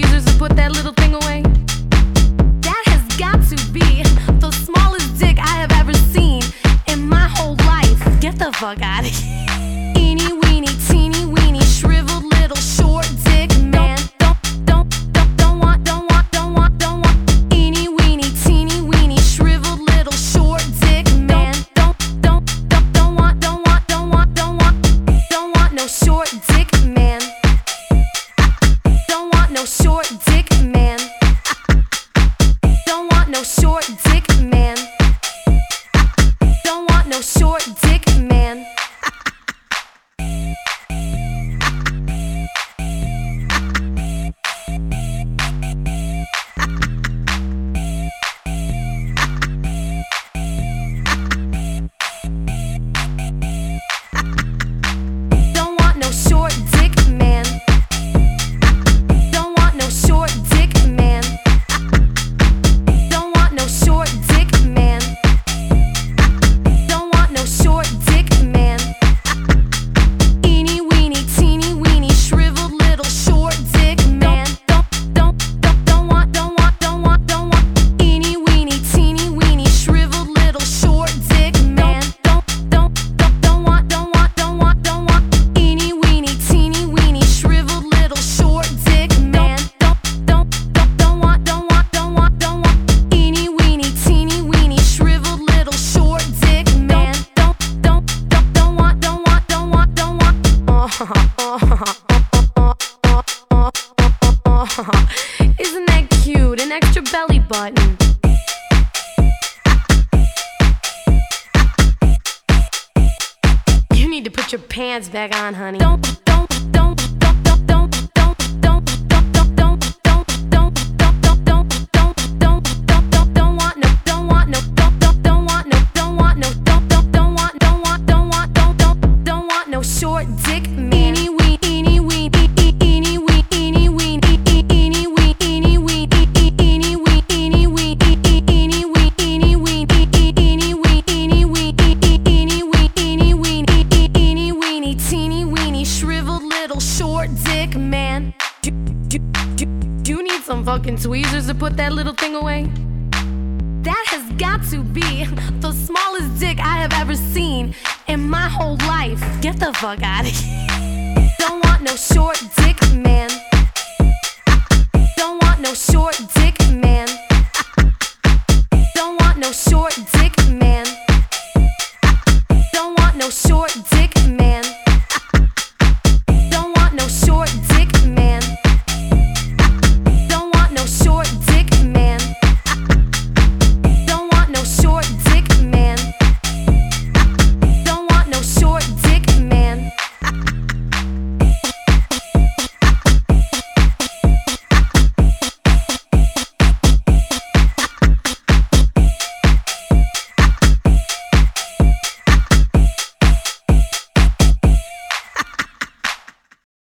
tweezers and put that little thing away? That has got to be the smallest dick I have ever seen in my whole life. Get the fuck out of here. Anyway. Short short. need to put your pants back on, honey. Don't, don't. like a man. Do, do, do, do you need some fucking tweezers to put that little thing away? That has got to be the smallest dick I have ever seen in my whole life. Get the fuck out of here. Don't want no short dick, man. Don't want no short dick, man. Don't want no short dick, man. Don't want no short